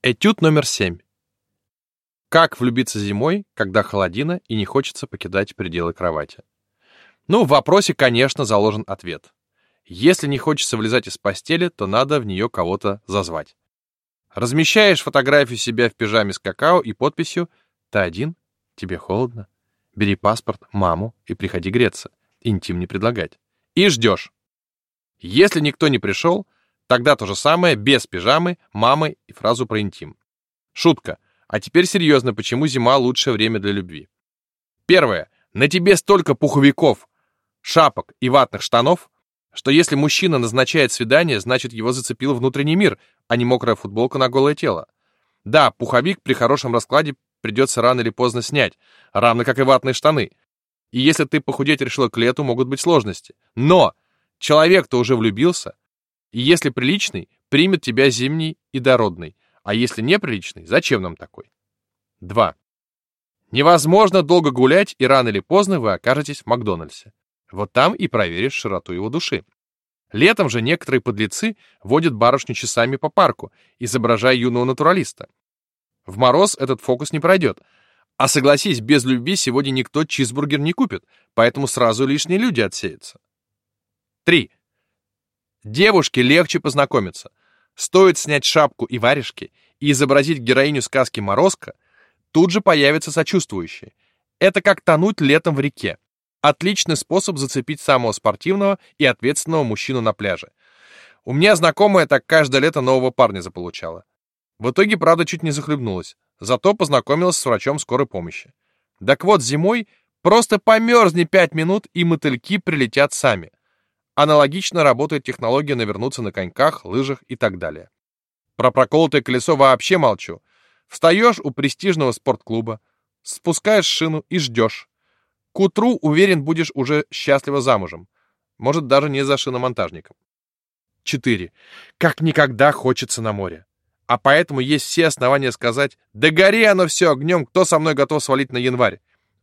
Этюд номер семь. Как влюбиться зимой, когда холодина и не хочется покидать пределы кровати? Ну, в вопросе, конечно, заложен ответ. Если не хочется вылезать из постели, то надо в нее кого-то зазвать. Размещаешь фотографию себя в пижаме с какао и подписью «Ты один? Тебе холодно? Бери паспорт, маму и приходи греться. Интим не предлагать». И ждешь. Если никто не пришел, тогда то же самое, без пижамы, мамы и фразу про интим. Шутка. А теперь серьезно, почему зима лучшее время для любви? Первое. На тебе столько пуховиков, шапок и ватных штанов, что если мужчина назначает свидание, значит его зацепил внутренний мир, а не мокрая футболка на голое тело. Да, пуховик при хорошем раскладе придется рано или поздно снять, равно как и ватные штаны. И если ты похудеть решила к лету, могут быть сложности. Но человек-то уже влюбился, и если приличный, примет тебя зимний и дородный, а если неприличный, зачем нам такой? 2. Невозможно долго гулять, и рано или поздно вы окажетесь в Макдональдсе. Вот там и проверишь широту его души. Летом же некоторые подлецы водят барышню часами по парку, изображая юного натуралиста. В мороз этот фокус не пройдет. А согласись, без любви сегодня никто чизбургер не купит, поэтому сразу лишние люди отсеются. 3. Девушке легче познакомиться. Стоит снять шапку и варежки и изобразить героиню сказки «Морозко», тут же появятся сочувствующие. Это как тонуть летом в реке. Отличный способ зацепить самого спортивного и ответственного мужчину на пляже. У меня знакомая так каждое лето нового парня заполучала. В итоге, правда, чуть не захлебнулась. Зато познакомилась с врачом скорой помощи. Так вот, зимой просто померзни пять минут, и мотыльки прилетят сами. Аналогично работает технология навернуться на коньках, лыжах и так далее. Про проколотое колесо вообще молчу. Встаешь у престижного спортклуба, спускаешь шину и ждешь. К утру, уверен, будешь уже счастливо замужем. Может, даже не за шиномонтажником. 4. Как никогда хочется на море. А поэтому есть все основания сказать «Да гори оно все огнем, кто со мной готов свалить на январь?»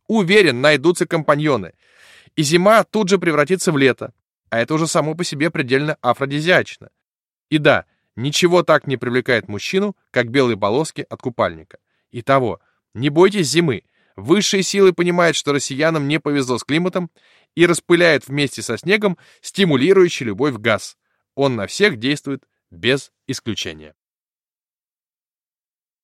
Уверен, найдутся компаньоны. И зима тут же превратится в лето. А это уже само по себе предельно афродизиачно. И да, ничего так не привлекает мужчину, как белые полоски от купальника. Итого, не бойтесь зимы. Высшие силы понимают, что россиянам не повезло с климатом и распыляют вместе со снегом стимулирующий любовь газ. Он на всех действует без исключения.